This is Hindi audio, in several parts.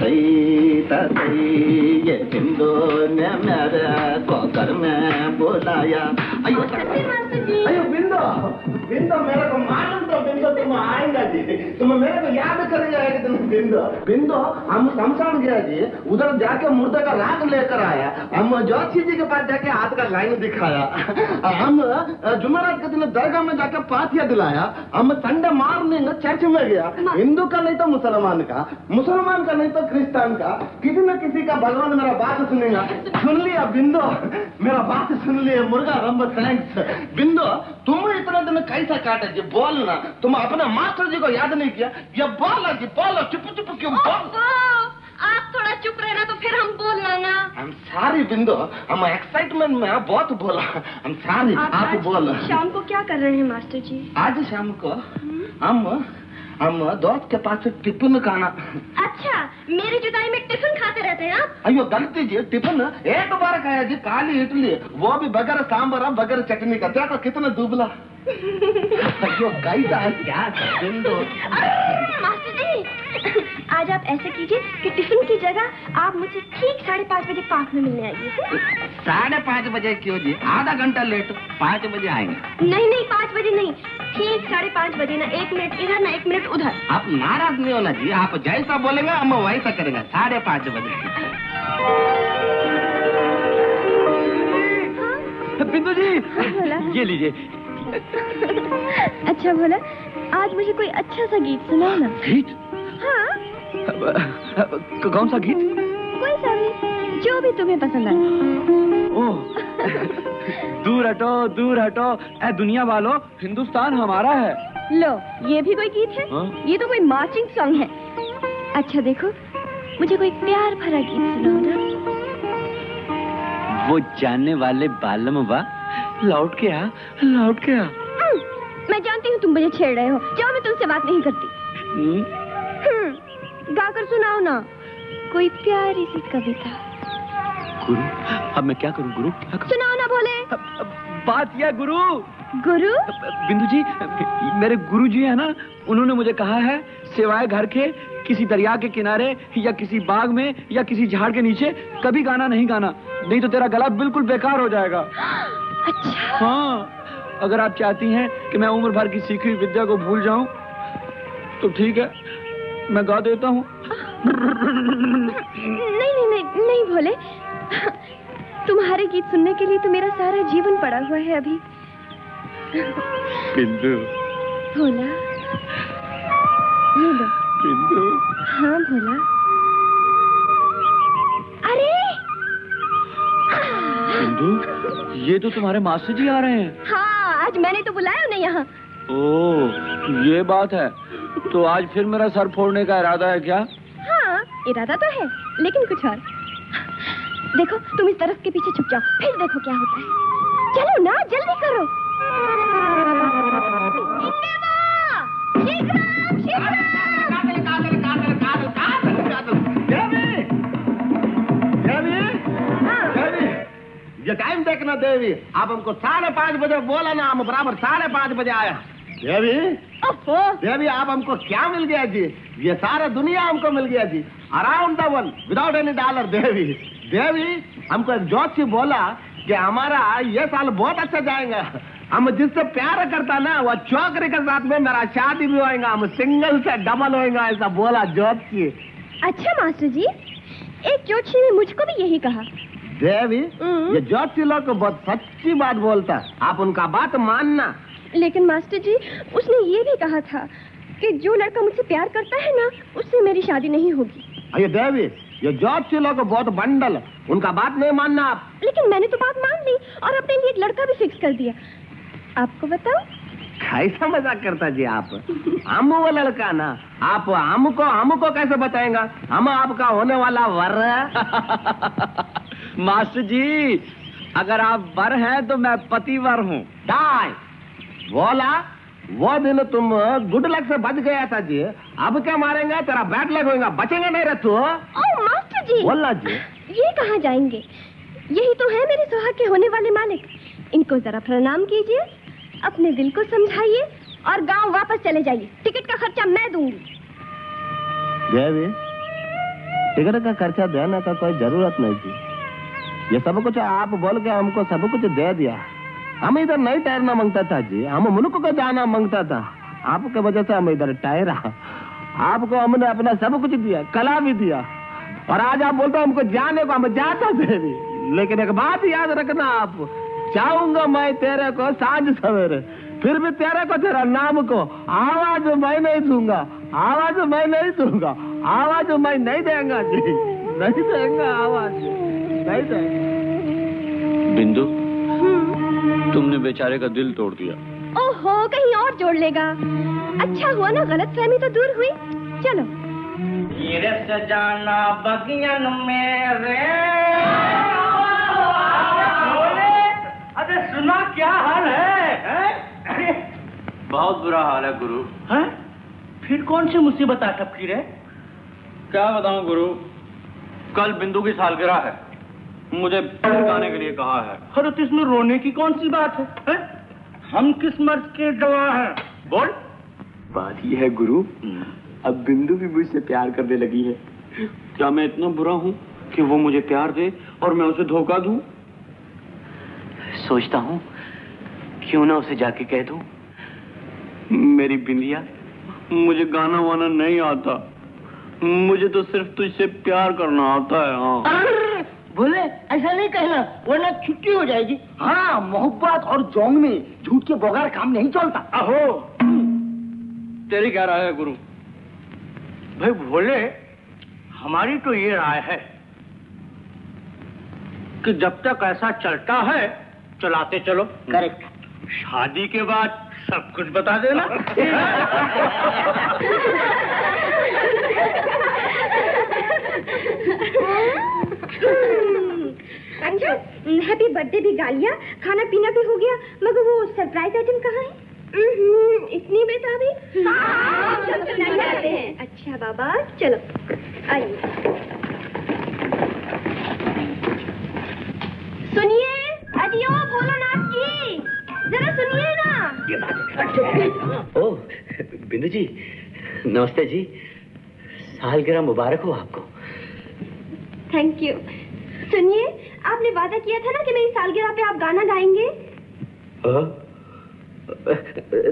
तई तई ने मेरे को में बुलाया। अयो अयो बिंदु मेरे को तो तुम को याद करेंगे आएगा तुम बिंदु? बिंदु हम शमशान गया जी उधर जाके मुर्दे का राग लेकर आया। हम जोशी जी के पास जाके हाथ का लाइन दिखाया। हम जुमेरात के दिन दरगाह में जाके पाथिया दिलाया। हम संडे मॉर्निंग चर्च में गया। हिंदू का नहीं तो मुसलमान का मुसलमान का नहीं तो क्रिस्तान का। किसी न किसी का भगवान मेरा बात सुनेगा। सुन लिया बिंदु मेरा बात सुन लिया मुर्गा रंब थैंक्स बिंदु तुम दिन कैसा काटे जी बोलना तुम अपने मास्टर जी को याद नहीं किया ये बोलो जी बोलो चुप चुप क्यों बोल आप थोड़ा चुप रहना तो फिर हम बोलना ना हम सारी बिंदु हम एक्साइटमेंट में बहुत बोला हम सारी आप आप बोलो शाम को क्या कर रहे हैं मास्टर जी आज शाम को हम हम दोस्त के पास टिफ़िन खाना अच्छा मेरी जुदाई में टिफ़िन खाते रहते हैं आप अयो गलती जी टिफ़िन एक बार खाया जी काली इडली वो भी बगैर सांबर बगैर चटनी का देखो कितना दुबला है? मास्टर जी आज आप ऐसे कीजिए कि टिफ़िन की जगह आप मुझे ठीक साढ़े पाँच बजे पार्क में मिलने आइए साढ़े पाँच बजे क्यों जी? आधा घंटा लेट पाँच बजे आएँगे। नहीं नहीं पाँच बजे नहीं ठीक साढ़े पाँच बजे ना एक मिनट इधर ना एक मिनट उधर। आप नाराज़ नहीं होना जी आप जैसा बोलेंगे हम वैसा करेंगे साढ़े पाँच बजे। बिंदु जी बोला? ये लीजिए अच्छा बोला आज मुझे कोई अच्छा सा गीत सुनाओ ना। गीत? हाँ। अब- अब- कौन सा गीत? कोई सा भी जो भी तुम्हें पसंद आए। ओह दूर हटो दूर हटो। ए दुनिया वालों हिंदुस्तान हमारा है। लो ये भी कोई गीत है? हाँ? ये तो कोई मार्चिंग सॉन्ग है। अच्छा देखो मुझे कोई प्यार भरा गीत सुनाओ ना। वो जानने वाले बालम बा लौट के आ लौट के आ हम्म, मैं जानती हूँ तुम मुझे छेड़ रहे हो। जाओ मैं तुमसे बात नहीं करती। हम्म, हम्म, गाकर सुनाओ ना। कोई प्यारी सी कविता। गुरु अब मैं क्या करूँ? गुरु क्या करूँ? सुनाओ ना बोले। अब- अब बात यह गुरु। गुरु? बिंदु जी मेरे गुरु जी है ना उन्होंने मुझे कहा है सिवाय घर के किसी दरिया के किनारे या किसी बाग में या किसी झाड़ के नीचे कभी गाना नहीं गाना। नहीं तो तेरा गला बिल्कुल बेकार हो जाएगा। अच्छा। हाँ अगर आप चाहती हैं कि मैं उम्र भर की सीखी विद्या को भूल जाऊँ तो ठीक है मैं गा देता हूँ। नहीं नहीं नहीं नहीं भोले। तुम्हारे गीत सुनने के लिए तो मेरा सारा जीवन पड़ा हुआ है अभी। बिंदु। भोला। ये लो बिंदु। हाँ भोला। अरे! बिंदु। ये तो तुम्हारे मास्टर जी आ रहे हैं हाँ आज मैंने तो बुलाया उन्हें यहाँ ओ ये बात है तो आज फिर मेरा सर फोड़ने का इरादा है क्या हाँ इरादा तो है लेकिन कुछ और देखो तुम इस तरफ़ के पीछे छुप जाओ फिर देखो क्या होता है चलो ना जल्दी करो! शिकवा! शिकवा! ये टाइम देखना देवी आप हमको साढ़े पाँच बजे बोला ना हम बराबर साढ़े पाँच बजे आया देवी? ओहो देवी आप हमको क्या मिल गया जी? ये सारा दुनिया हमको मिल गया जी। Around the world without any dollar Devi. Devi हमको एक जोशी बोला कि हमारा ये साल बहुत अच्छा जाएगा। हम जिससे प्यार करता ना वो चौकरी के साथ में मेरा शादी भी होएगा हम सिंगल से डबल होएगा ऐसा बोला जोशी। अच्छा मास्टर जी एक जोशी ने मुझको भी यही कहा। देवी हम्म। ये जोशी लोग बहुत सच्ची बात बोलता है। आप उनका बात मानना। लेकिन मास्टर जी उसने ये भी कहा था कि जो लड़का मुझसे प्यार करता है ना उससे मेरी शादी नहीं होगी। अरे देवी ये जोशी लोग बहुत बंडल उनका बात नहीं मानना आप। लेकिन मैंने तो बात मान ली और अपने लिए एक लड़का भी फिक्स कर दिया। आपको बताओ कैसा मज़ाक करता जी आप? हम वो लड़का ना। आप हमको हमको कैसे बताएँगा? हम आपका होने वाला वर। मास्टर जी अगर आप वर हैं तो मैं पतिवर हूँ। डाय बोला? वो दिन तुम गुड लक से बच गया था जी। अब क्या मारेंगे? तेरा बैड लक होगा बचेंगे नहीं रे मास्टर जी। बोला जी। ये कहाँ जाएँगे? यही तो है मेरे सुहाग के होने वाले मालिक। इनको जरा प्रणाम कीजिए अपने दिल को समझाइए और गाँव वापस चले जाइए। टिकट का खर्चा मैं दूँगी। देवी सिगरेट का खर्चा देने का कोई ज़रूरत नहीं थी। ये सब कुछ आप बोल के हमको सब कुछ दे दिया। हम इधर नहीं ठहरना माँगता था जी, हम मुल्क को जाना माँगता था। आपके वजह से हम इधर ठहरा आपको हमने अपना सब कुछ दिया, कला भी दिया। और आज आप बोलते हमको जाने को, हम जाता थे भी लेकिन एक बात याद रखना आप चाहूँगा मैं तेरे को साँझ सवेरे, फिर भी तेरे को, तेरा नाम को आवाज़ मैं नहीं दूँगा, आवाज़ मैं नहीं दूँगा, आवाज़ मैं नहीं देंगा जी, नहीं देंगा आवाज़। बिंदु तुमने बेचारे का दिल तोड़ दिया। ओहो कहीं और जोड़ लेगा। अच्छा हुआ ना गलत फहमी तो दूर हुई। चलो। हीरे जाना बगियन मेरे। अरे सुना क्या हाल है, है? बहुत बुरा हाल है गुरु। है? फिर कौन सी मुसीबत आ टपकी रे क्या बताऊँ गुरु? कल बिंदु की सालगिरह है। मुझे गाने के लिए कहा है। अरे तो इसमें रोने की कौन सी बात है, है? हम किस मर्द के गवाह हैं? बोल। बात ये है गुरु अब बिंदु भी मुझसे प्यार करने लगी है। क्या मैं इतना बुरा हूँ कि वो मुझे प्यार दे और मैं उसे धोखा दूँ? सोचता हूँ क्यों ना उसे जाके कह दूँ। मेरी बिंदिया। मुझे गाना वाना नहीं आता। मुझे तो सिर्फ़ तुझसे प्यार करना आता है हाँ। बोले ऐसा नहीं कहना वरना छुट्टी हो जाएगी। हाँ मोहब्बत और जोंग में झूठ के बगैर काम नहीं चलता। अहो। तेरी क्या राय है गुरु? भाई भोले हमारी तो ये राय है कि जब तक ऐसा चलता है चलाते चलो। करेक्ट। शादी के बाद सब कुछ बता देना। अच्छा हैप्पी बर्थडे भी गा लिया खाना पीना भी हो गया मगर वो सरप्राइज़ आइटम कहाँ है? हम्म, इतनी बेताबी? अच्छा बाबा चलो आइए। सुनिए अजियो भोलानाथ जी जरा सुनिए ना। ओ बिंदु जी नमस्ते जी। सालगिरह मुबारक हो आपको। थैंक यू सुनिए आपने वादा किया था ना कि मेरी सालगिरह पे आप गाना गाएँगे?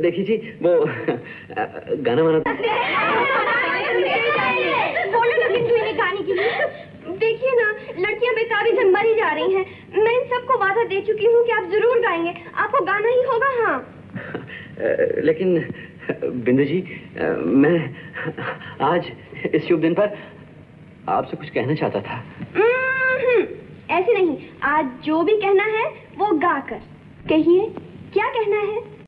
देखिए जी वो गाना वाना बोलो ना बिंदु इन्हें गाने के लिए। देखिए ना लड़कियाँ बेताबी से मरी जा रही हैं। मैं इन सबको वादा दे चुकी हूँ कि आप ज़रूर गाएँगे। आपको गाना ही होगा हाँ। लेकिन बिंदु जी मैं आज इस शुभ दिन पर आपसे कुछ कहना चाहता था। हम्म, ऐसे नहीं। आज जो भी कहना है वो गाकर। कहिए क्या कहना है?